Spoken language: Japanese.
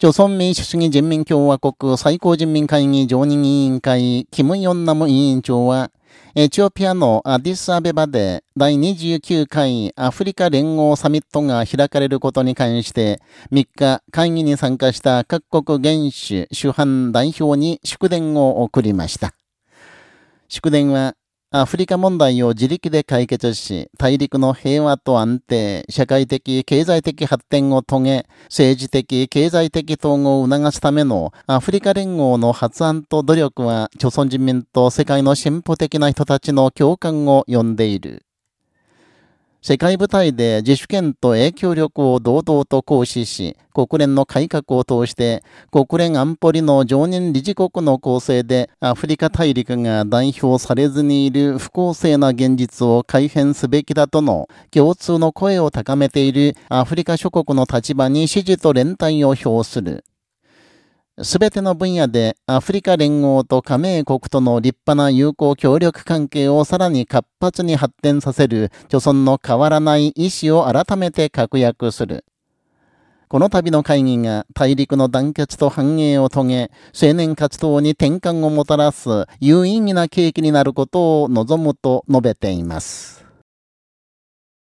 朝鮮民主主義人民共和国最高人民会議常任委員会、キム・ヨンナム委員長は、エチオピアのアディスアベバで第29回アフリカ連合サミットが開かれることに関して3日会議に参加した各国元首主犯代表に祝電を送りました。祝電はアフリカ問題を自力で解決し、大陸の平和と安定、社会的、経済的発展を遂げ、政治的、経済的統合を促すためのアフリカ連合の発案と努力は、朝鮮人民と世界の進歩的な人たちの共感を呼んでいる。世界舞台で自主権と影響力を堂々と行使し、国連の改革を通して、国連安保理の常任理事国の構成でアフリカ大陸が代表されずにいる不公正な現実を改変すべきだとの共通の声を高めているアフリカ諸国の立場に支持と連帯を表する。すべての分野でアフリカ連合と加盟国との立派な友好協力関係をさらに活発に発展させる、著村の変わらない意思を改めて確約する。この度の会議が大陸の団結と繁栄を遂げ、青年活動に転換をもたらす有意義な契機になることを望むと述べています。